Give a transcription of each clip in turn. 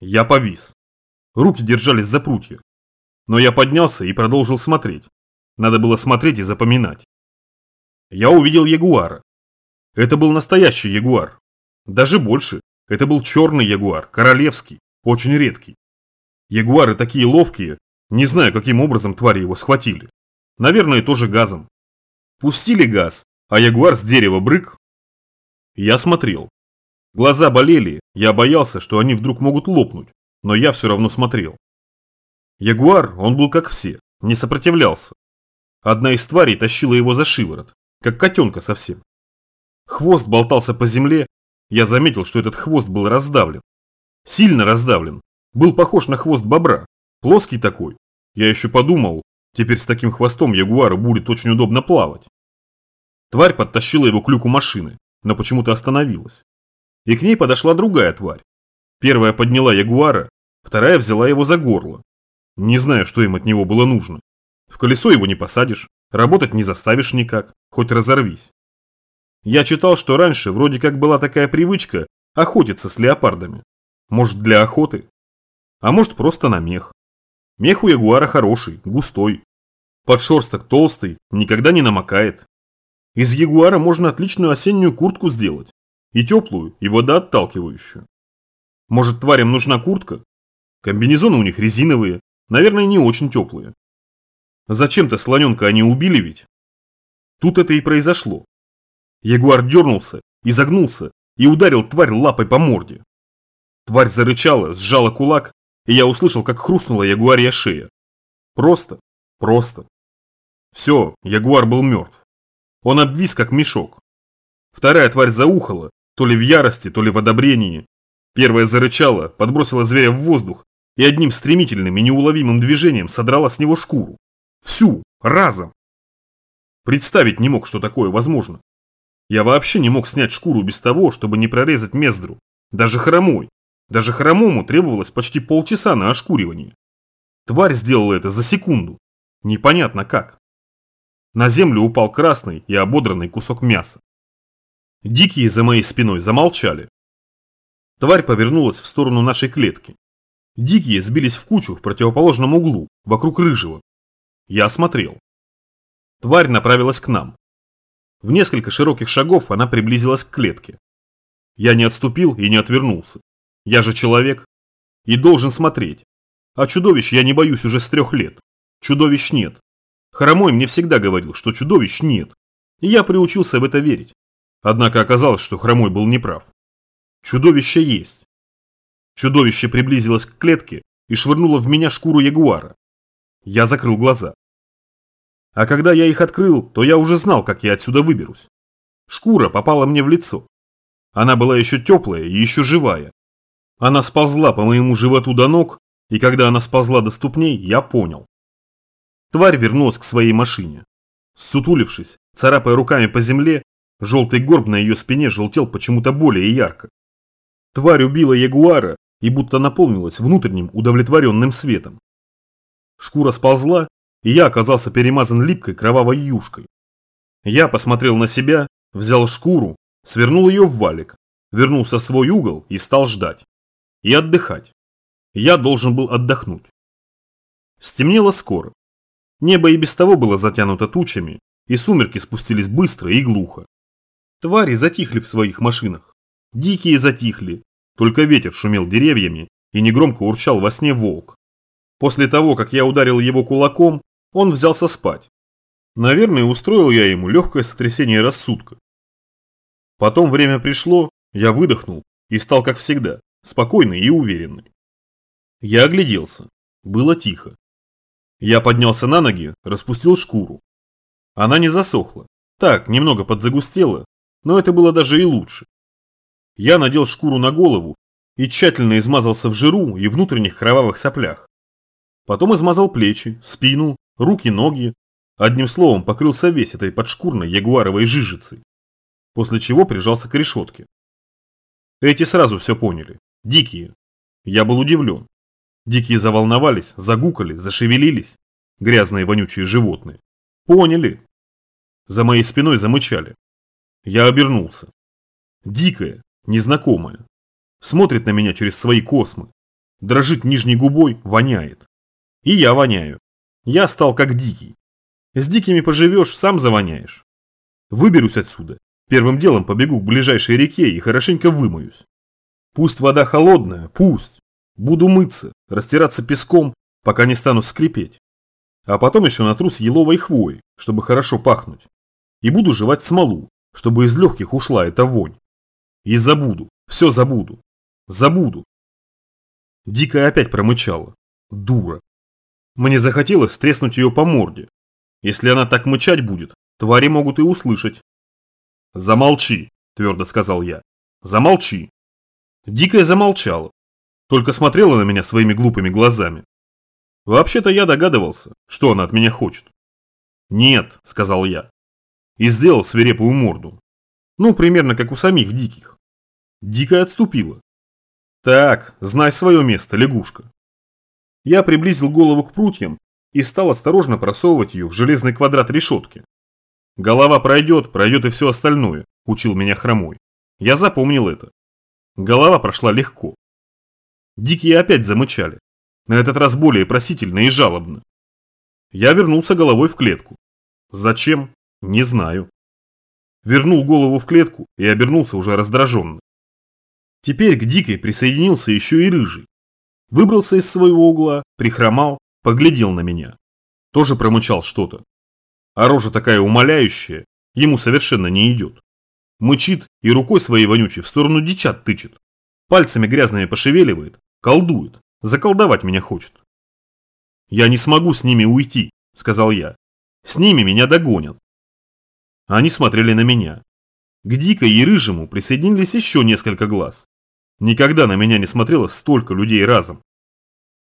Я повис. Руки держались за прутья. Но я поднялся и продолжил смотреть. Надо было смотреть и запоминать. Я увидел ягуара. Это был настоящий ягуар. Даже больше. Это был черный ягуар, королевский, очень редкий. Ягуары такие ловкие, не знаю, каким образом твари его схватили. Наверное, тоже газом. Пустили газ, а ягуар с дерева брык. Я смотрел. Глаза болели, я боялся, что они вдруг могут лопнуть, но я все равно смотрел. Ягуар, он был как все, не сопротивлялся. Одна из тварей тащила его за шиворот, как котенка совсем. Хвост болтался по земле, я заметил, что этот хвост был раздавлен. Сильно раздавлен, был похож на хвост бобра, плоский такой. Я еще подумал, теперь с таким хвостом ягуару будет очень удобно плавать. Тварь подтащила его к люку машины, но почему-то остановилась. И к ней подошла другая тварь. Первая подняла ягуара, вторая взяла его за горло. Не знаю, что им от него было нужно. В колесо его не посадишь, работать не заставишь никак, хоть разорвись. Я читал, что раньше вроде как была такая привычка охотиться с леопардами. Может для охоты? А может просто на мех. Мех у ягуара хороший, густой. Подшерсток толстый, никогда не намокает. Из ягуара можно отличную осеннюю куртку сделать. И теплую, и водоотталкивающую. Может тварям нужна куртка? Комбинезоны у них резиновые, наверное не очень теплые. Зачем-то слоненка они убили ведь? Тут это и произошло. Ягуар дернулся, изогнулся и ударил тварь лапой по морде. Тварь зарычала, сжала кулак, и я услышал, как хрустнула ягуарья шея. Просто, просто. Все, ягуар был мертв. Он обвис, как мешок. Вторая тварь заухала, то ли в ярости, то ли в одобрении. Первая зарычала, подбросила зверя в воздух и одним стремительным и неуловимым движением содрала с него шкуру. Всю, разом. Представить не мог, что такое возможно. Я вообще не мог снять шкуру без того, чтобы не прорезать мездру. Даже хромой. Даже хромому требовалось почти полчаса на ошкуривание. Тварь сделала это за секунду. Непонятно как. На землю упал красный и ободранный кусок мяса. Дикие за моей спиной замолчали. Тварь повернулась в сторону нашей клетки. Дикие сбились в кучу в противоположном углу, вокруг рыжего. Я осмотрел. Тварь направилась к нам. В несколько широких шагов она приблизилась к клетке. Я не отступил и не отвернулся. Я же человек. И должен смотреть. А чудовищ я не боюсь уже с трех лет. Чудовищ нет. Хромой мне всегда говорил, что чудовищ нет. И я приучился в это верить. Однако оказалось, что Хромой был неправ. Чудовище есть. Чудовище приблизилось к клетке и швырнуло в меня шкуру ягуара. Я закрыл глаза. А когда я их открыл, то я уже знал, как я отсюда выберусь. Шкура попала мне в лицо. Она была еще теплая и еще живая. Она сползла по моему животу до ног, и когда она сползла до ступней, я понял. Тварь вернулась к своей машине. Сутулившись, царапая руками по земле, желтый горб на ее спине желтел почему-то более ярко. Тварь убила ягуара и будто наполнилась внутренним удовлетворенным светом. Шкура сползла, и я оказался перемазан липкой кровавой юшкой. Я посмотрел на себя, взял шкуру, свернул ее в валик, вернулся в свой угол и стал ждать. И отдыхать. Я должен был отдохнуть. Стемнело скоро. Небо и без того было затянуто тучами, и сумерки спустились быстро и глухо. Твари затихли в своих машинах. Дикие затихли, только ветер шумел деревьями и негромко урчал во сне волк. После того, как я ударил его кулаком, он взялся спать. Наверное, устроил я ему легкое сотрясение рассудка. Потом время пришло, я выдохнул и стал, как всегда, спокойный и уверенный. Я огляделся. Было тихо. Я поднялся на ноги, распустил шкуру. Она не засохла. Так, немного подзагустела, но это было даже и лучше. Я надел шкуру на голову и тщательно измазался в жиру и внутренних кровавых соплях. Потом измазал плечи, спину, руки, ноги. Одним словом, покрылся весь этой подшкурной ягуаровой жижицей. После чего прижался к решетке. Эти сразу все поняли. Дикие. Я был удивлен. Дикие заволновались, загукали, зашевелились. Грязные вонючие животные. Поняли. За моей спиной замычали. Я обернулся. Дикая, незнакомая. Смотрит на меня через свои космы. Дрожит нижней губой, воняет. И я воняю. Я стал как дикий. С дикими поживешь, сам завоняешь. Выберусь отсюда. Первым делом побегу к ближайшей реке и хорошенько вымоюсь. Пусть вода холодная, пусть. Буду мыться, растираться песком, пока не стану скрипеть. А потом еще натрусь еловой хвоей, чтобы хорошо пахнуть. И буду жевать смолу, чтобы из легких ушла эта вонь. И забуду, все забуду. Забуду. Дикая опять промычала. Дура. Мне захотелось треснуть ее по морде. Если она так мычать будет, твари могут и услышать. «Замолчи», – твердо сказал я. «Замолчи». Дикая замолчала, только смотрела на меня своими глупыми глазами. Вообще-то я догадывался, что она от меня хочет. «Нет», – сказал я. И сделал свирепую морду. Ну, примерно как у самих диких. Дикая отступила. Так, знай свое место, лягушка. Я приблизил голову к прутьям и стал осторожно просовывать ее в железный квадрат решетки. Голова пройдет, пройдет и все остальное, учил меня хромой. Я запомнил это. Голова прошла легко. Дикие опять замычали, на этот раз более просительно и жалобно. Я вернулся головой в клетку. Зачем? Не знаю. Вернул голову в клетку и обернулся уже раздраженно. Теперь к Дикой присоединился еще и Рыжий. Выбрался из своего угла, прихромал, поглядел на меня. Тоже промычал что-то. А рожа такая умоляющая, ему совершенно не идет. Мычит и рукой своей вонючей в сторону дичат тычет. Пальцами грязными пошевеливает, колдует, заколдовать меня хочет. «Я не смогу с ними уйти», – сказал я. «С ними меня догонят». Они смотрели на меня. К Дикой и Рыжему присоединились еще несколько глаз. Никогда на меня не смотрело столько людей разом.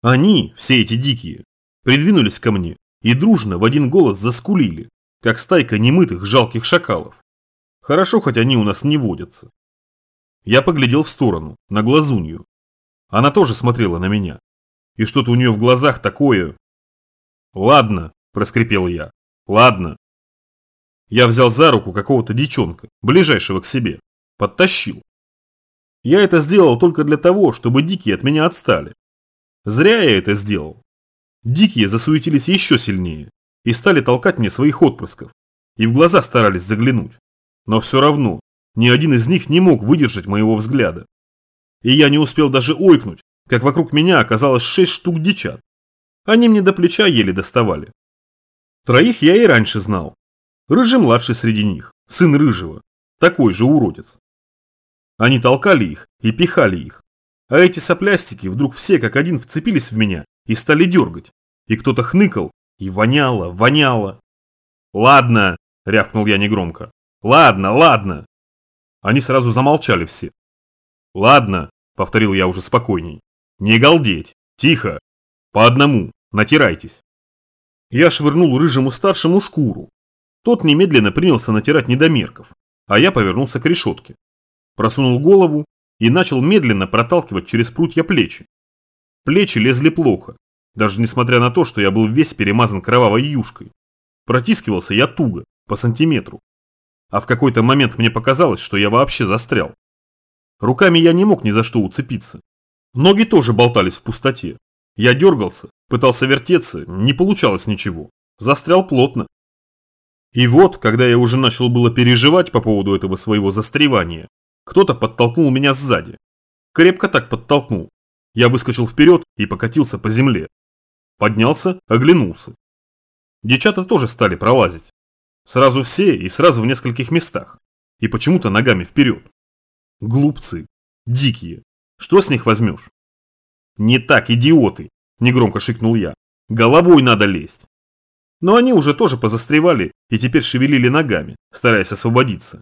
Они, все эти дикие, придвинулись ко мне и дружно в один голос заскулили, как стайка немытых жалких шакалов. Хорошо, хоть они у нас не водятся. Я поглядел в сторону, на глазунью. Она тоже смотрела на меня. И что-то у нее в глазах такое... «Ладно», – проскрипел я, – «ладно, я взял за руку какого-то дичонка, ближайшего к себе, подтащил. Я это сделал только для того, чтобы дикие от меня отстали. Зря я это сделал. Дикие засуетились еще сильнее и стали толкать мне своих отпрысков, и в глаза старались заглянуть. Но все равно, ни один из них не мог выдержать моего взгляда. И я не успел даже ойкнуть, как вокруг меня оказалось шесть штук дичат. Они мне до плеча еле доставали. Троих я и раньше знал, Рыжий младший среди них, сын Рыжего, такой же уродец. Они толкали их и пихали их. А эти соплястики вдруг все как один вцепились в меня и стали дергать. И кто-то хныкал, и воняло, воняло. «Ладно!» – рявкнул я негромко. «Ладно, ладно!» Они сразу замолчали все. «Ладно!» – повторил я уже спокойней. «Не галдеть! Тихо! По одному! Натирайтесь!» Я швырнул рыжему старшему шкуру, тот немедленно принялся натирать недомерков, а я повернулся к решетке. Просунул голову и начал медленно проталкивать через прутья плечи. Плечи лезли плохо, даже несмотря на то, что я был весь перемазан кровавой юшкой. Протискивался я туго, по сантиметру. А в какой-то момент мне показалось, что я вообще застрял. Руками я не мог ни за что уцепиться. Ноги тоже болтались в пустоте. Я дергался, пытался вертеться, не получалось ничего. Застрял плотно. И вот, когда я уже начал было переживать по поводу этого своего застревания, кто-то подтолкнул меня сзади. Крепко так подтолкнул. Я выскочил вперед и покатился по земле. Поднялся, оглянулся. Девчата тоже стали пролазить. Сразу все и сразу в нескольких местах. И почему-то ногами вперед. Глупцы. Дикие. Что с них возьмешь? Не так, идиоты, негромко шикнул я. Головой надо лезть. Но они уже тоже позастревали и теперь шевелили ногами, стараясь освободиться.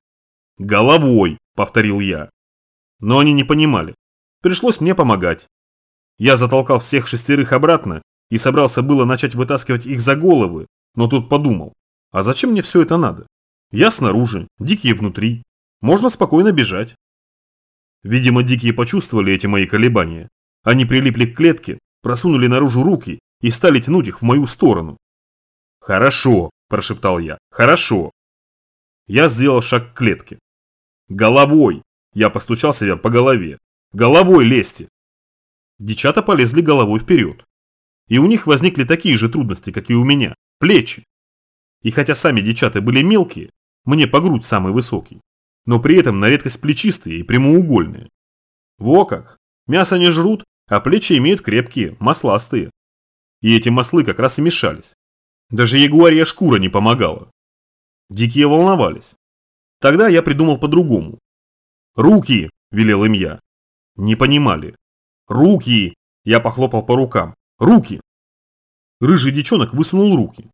«Головой!» – повторил я. Но они не понимали. Пришлось мне помогать. Я затолкал всех шестерых обратно и собрался было начать вытаскивать их за головы, но тут подумал, а зачем мне все это надо? Я снаружи, дикие внутри. Можно спокойно бежать. Видимо, дикие почувствовали эти мои колебания. Они прилипли к клетке, просунули наружу руки и стали тянуть их в мою сторону. «Хорошо», – прошептал я, – «хорошо». Я сделал шаг к клетке. «Головой!» – я постучал себя по голове. «Головой лезьте!» Дичата полезли головой вперед. И у них возникли такие же трудности, как и у меня – плечи. И хотя сами дичаты были мелкие, мне по грудь самый высокий, но при этом на редкость плечистые и прямоугольные. Во как! Мясо не жрут, а плечи имеют крепкие, масластые. И эти маслы как раз и мешались. Даже ягуарья шкура не помогала. Дикие волновались. Тогда я придумал по-другому. «Руки!» – велел им я. Не понимали. «Руки!» – я похлопал по рукам. «Руки!» Рыжий девчонок высунул руки.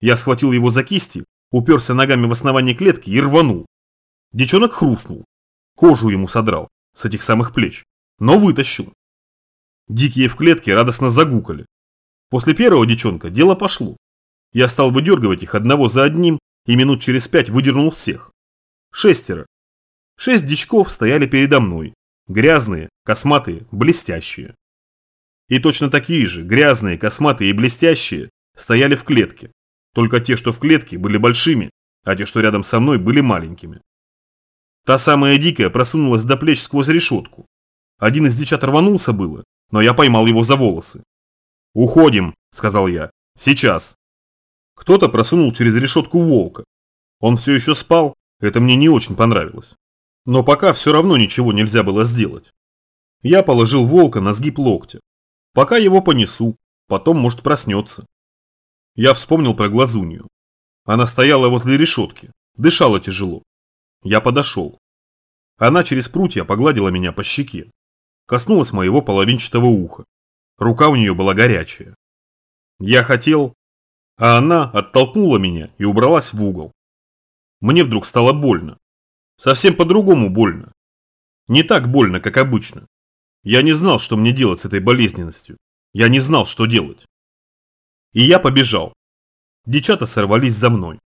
Я схватил его за кисти, уперся ногами в основание клетки и рванул. Девчонок хрустнул. Кожу ему содрал с этих самых плеч, но вытащил. Дикие в клетке радостно загукали. После первого девчонка дело пошло. Я стал выдергивать их одного за одним и минут через пять выдернул всех. Шестеро. Шесть дичков стояли передо мной. Грязные, косматые, блестящие. И точно такие же, грязные, косматые и блестящие, стояли в клетке. Только те, что в клетке, были большими, а те, что рядом со мной, были маленькими. Та самая дикая просунулась до плеч сквозь решетку. Один из дичат рванулся было, но я поймал его за волосы. «Уходим», — сказал я. «Сейчас». Кто-то просунул через решетку волка. Он все еще спал, это мне не очень понравилось. Но пока все равно ничего нельзя было сделать. Я положил волка на сгиб локтя. Пока его понесу, потом может проснется. Я вспомнил про глазунью. Она стояла возле решетки, дышала тяжело. Я подошел. Она через прутья погладила меня по щеке. Коснулась моего половинчатого уха. Рука у нее была горячая. Я хотел, а она оттолкнула меня и убралась в угол. Мне вдруг стало больно. Совсем по-другому больно. Не так больно, как обычно. Я не знал, что мне делать с этой болезненностью. Я не знал, что делать. И я побежал. Дичата сорвались за мной.